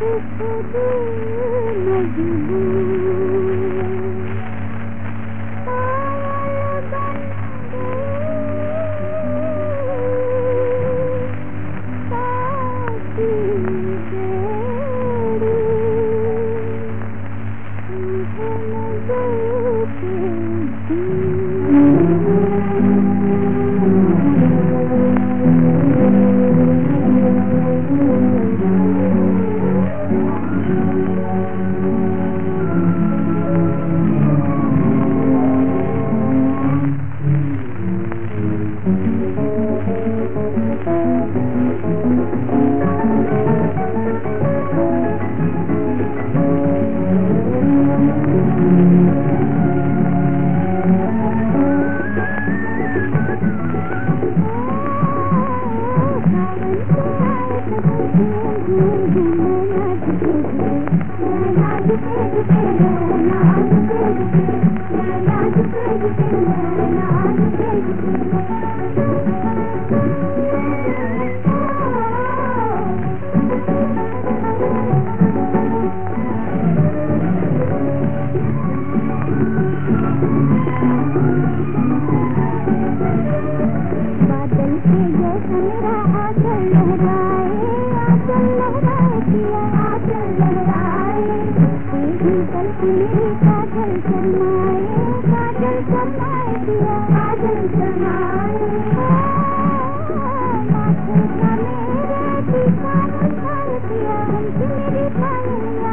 नहीं काजल शर्माए काजल शर्माए दिया काजल शर्माए का मेरे दिया हमसे मेरी पानी या